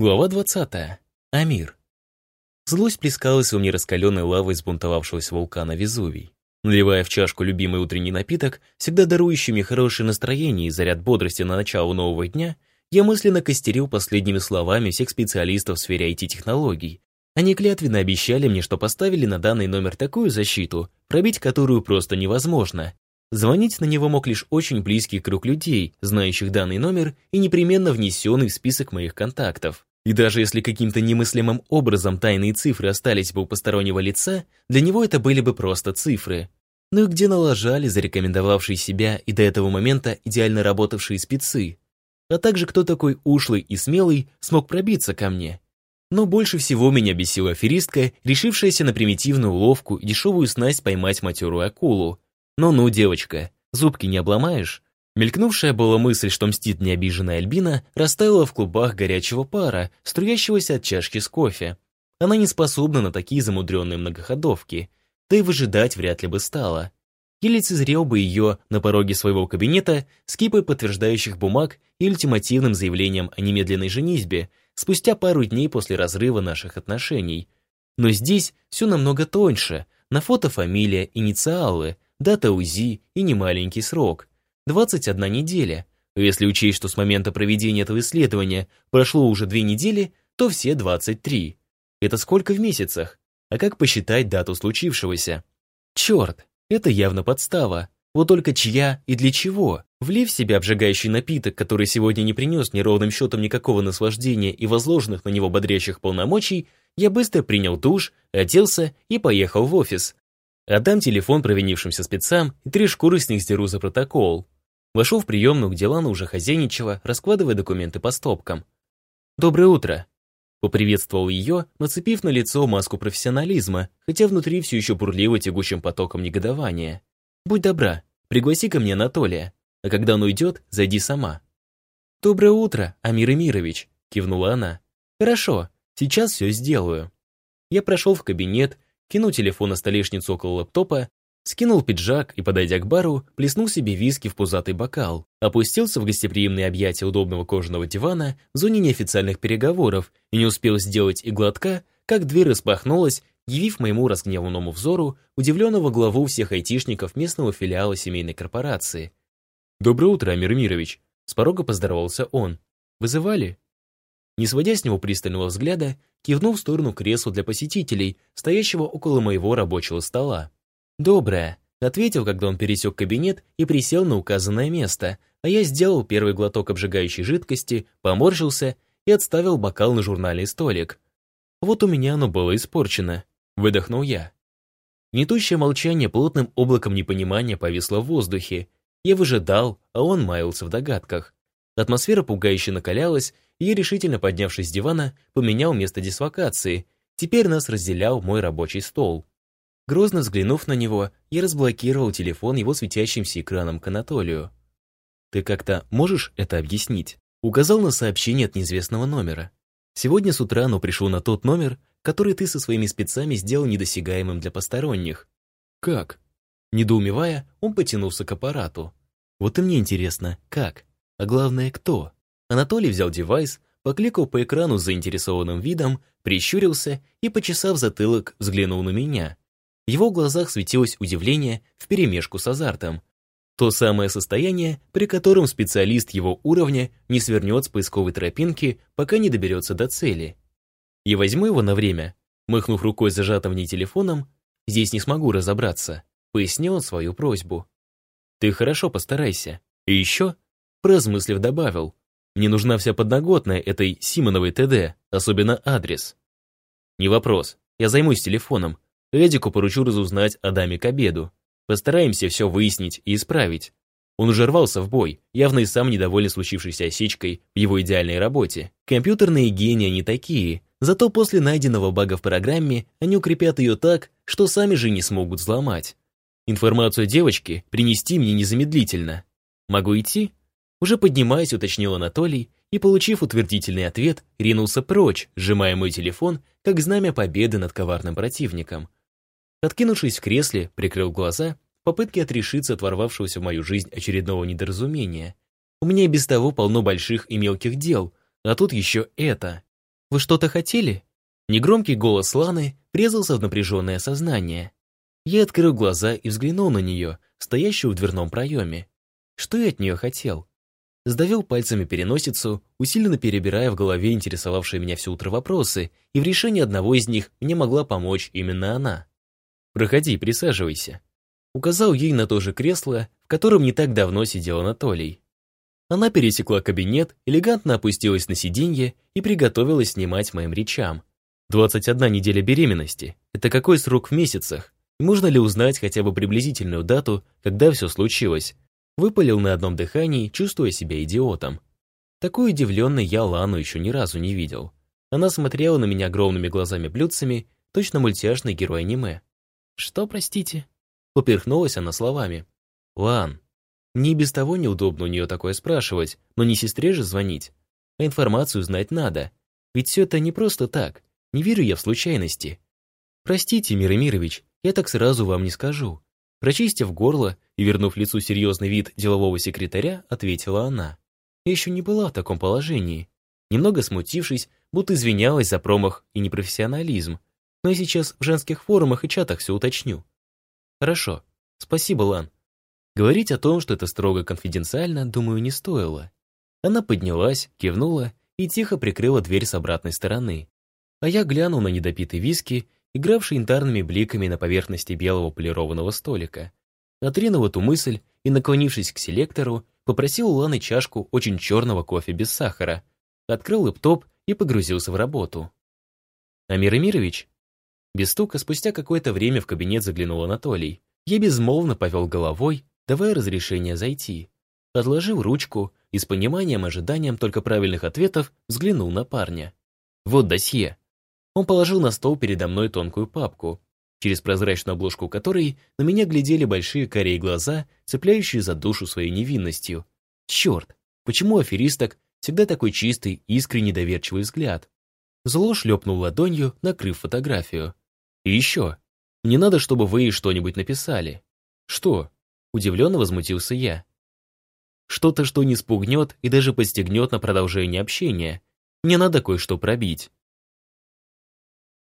Глава 20. Амир. Злость плескалась во мне раскаленной лавой сбунтовавшегося вулкана Везувий. Наливая в чашку любимый утренний напиток, всегда дарующий мне хорошее настроение и заряд бодрости на начало нового дня, я мысленно костерил последними словами всех специалистов в сфере IT-технологий. Они клятвенно обещали мне, что поставили на данный номер такую защиту, пробить которую просто невозможно. Звонить на него мог лишь очень близкий круг людей, знающих данный номер и непременно внесенный в список моих контактов. И даже если каким-то немыслимым образом тайные цифры остались бы у постороннего лица, для него это были бы просто цифры. Ну и где налажали зарекомендовавшие себя и до этого момента идеально работавшие спецы? А также кто такой ушлый и смелый смог пробиться ко мне? Но больше всего меня бесила аферистка, решившаяся на примитивную уловку и дешевую снасть поймать матерую акулу. Ну-ну, девочка, зубки не обломаешь? Мелькнувшая была мысль, что мстит необиженная Альбина, растаяла в клубах горячего пара, струящегося от чашки с кофе. Она не способна на такие замудренные многоходовки, да и выжидать вряд ли бы стала. Я лицезрел бы ее на пороге своего кабинета с кипой подтверждающих бумаг и ультимативным заявлением о немедленной женитьбе спустя пару дней после разрыва наших отношений. Но здесь все намного тоньше. На фото фамилия, инициалы, дата УЗИ и немаленький срок. 21 неделя. Если учесть, что с момента проведения этого исследования прошло уже две недели, то все 23. Это сколько в месяцах? А как посчитать дату случившегося? Черт, это явно подстава. Вот только чья и для чего? Влив в себя обжигающий напиток, который сегодня не принес ни ровным счетом никакого наслаждения и возложенных на него бодрящих полномочий, я быстро принял душ, оделся и поехал в офис. Отдам телефон провинившимся спецам и три шкуры с них сдеру за протокол. Вошел в приемную, где Лана уже хозяйничала, раскладывая документы по стопкам. «Доброе утро!» Поприветствовал ее, нацепив на лицо маску профессионализма, хотя внутри все еще бурлило тягучим потоком негодования. «Будь добра, пригласи ко мне Анатолия, а когда он уйдет, зайди сама». «Доброе утро, Амир Эмирович», — кивнула она. «Хорошо, сейчас все сделаю». Я прошел в кабинет, кинул телефон на столешницу около лэптопа Скинул пиджак и, подойдя к бару, плеснул себе виски в пузатый бокал, опустился в гостеприимные объятия удобного кожаного дивана в зоне неофициальных переговоров и не успел сделать и глотка, как дверь распахнулась, явив моему разгневанному взору удивленного главу всех айтишников местного филиала семейной корпорации. «Доброе утро, Амир Мирович!» С порога поздоровался он. «Вызывали?» Не сводя с него пристального взгляда, кивнул в сторону кресла для посетителей, стоящего около моего рабочего стола. «Доброе», — ответил, когда он пересек кабинет и присел на указанное место, а я сделал первый глоток обжигающей жидкости, поморщился и отставил бокал на журнальный столик. Вот у меня оно было испорчено. Выдохнул я. Гнетущее молчание плотным облаком непонимания повисло в воздухе. Я выжидал, а он маялся в догадках. Атмосфера пугающе накалялась, и я, решительно поднявшись с дивана, поменял место дислокации. Теперь нас разделял мой рабочий стол. Грозно взглянув на него, я разблокировал телефон его светящимся экраном к Анатолию. «Ты как-то можешь это объяснить?» Указал на сообщение от неизвестного номера. «Сегодня с утра оно пришло на тот номер, который ты со своими спецами сделал недосягаемым для посторонних». «Как?» Недоумевая, он потянулся к аппарату. «Вот и мне интересно, как? А главное, кто?» Анатолий взял девайс, покликал по экрану с заинтересованным видом, прищурился и, почесав затылок, взглянул на меня. Его глазах светилось удивление вперемешку с азартом. То самое состояние, при котором специалист его уровня не свернет с поисковой тропинки, пока не доберется до цели. Я возьму его на время, махнув рукой зажатым в ней телефоном, здесь не смогу разобраться, пояснил он свою просьбу. Ты хорошо постарайся. И еще, поразмыслив, добавил, мне нужна вся подноготная этой Симоновой ТД, особенно адрес. Не вопрос, я займусь телефоном, Эдику поручу разузнать о даме к обеду. Постараемся все выяснить и исправить. Он уже рвался в бой, явно и сам недоволен случившейся осечкой в его идеальной работе. Компьютерные гении не такие, зато после найденного бага в программе они укрепят ее так, что сами же не смогут взломать. Информацию девочки принести мне незамедлительно. Могу идти? Уже поднимаясь, уточнил Анатолий, и, получив утвердительный ответ, ринулся прочь, сжимая мой телефон, как знамя победы над коварным противником. Откинувшись в кресле, прикрыл глаза в попытке отрешиться от ворвавшегося в мою жизнь очередного недоразумения. У меня без того полно больших и мелких дел, а тут еще это. «Вы что-то хотели?» Негромкий голос Ланы врезался в напряженное сознание. Я открыл глаза и взглянул на нее, стоящую в дверном проеме. Что я от нее хотел? Сдавил пальцами переносицу, усиленно перебирая в голове интересовавшие меня все утро вопросы, и в решении одного из них мне могла помочь именно она. «Проходи, присаживайся», указал ей на то же кресло, в котором не так давно сидел Анатолий. Она пересекла кабинет, элегантно опустилась на сиденье и приготовилась снимать моим речам. 21 неделя беременности – это какой срок в месяцах? Можно ли узнать хотя бы приблизительную дату, когда все случилось? Выпалил на одном дыхании, чувствуя себя идиотом. Такой удивленной я Лану еще ни разу не видел. Она смотрела на меня огромными глазами-блюдцами, точно мультяшный герой аниме. «Что, простите?» Поперхнулась она словами. «Лан, мне без того неудобно у нее такое спрашивать, но не сестре же звонить. А информацию знать надо. Ведь все это не просто так. Не верю я в случайности. Простите, Миромирович, я так сразу вам не скажу». Прочистив горло и вернув лицу серьезный вид делового секретаря, ответила она. Я еще не была в таком положении. Немного смутившись, будто извинялась за промах и непрофессионализм. Но я сейчас в женских форумах и чатах все уточню. Хорошо. Спасибо, Лан. Говорить о том, что это строго конфиденциально, думаю, не стоило. Она поднялась, кивнула и тихо прикрыла дверь с обратной стороны. А я глянул на недопитый виски, игравший янтарными бликами на поверхности белого полированного столика. Отринул эту мысль и, наклонившись к селектору, попросил у Ланы чашку очень черного кофе без сахара, открыл лэптоп и погрузился в работу. «Амир Эмирович, без стука спустя какое-то время в кабинет заглянул Анатолий. Я безмолвно повел головой, давая разрешение зайти. Отложил ручку и с пониманием ожиданием только правильных ответов взглянул на парня. Вот досье. Он положил на стол передо мной тонкую папку, через прозрачную обложку которой на меня глядели большие корей глаза, цепляющие за душу своей невинностью. Черт, почему аферисток всегда такой чистый, искренне доверчивый взгляд? Зло шлепнул ладонью, накрыв фотографию. И еще. Не надо, чтобы вы ей что-нибудь написали. Что? Удивленно возмутился я. Что-то, что не спугнет и даже подстегнет на продолжение общения. Мне надо кое-что пробить.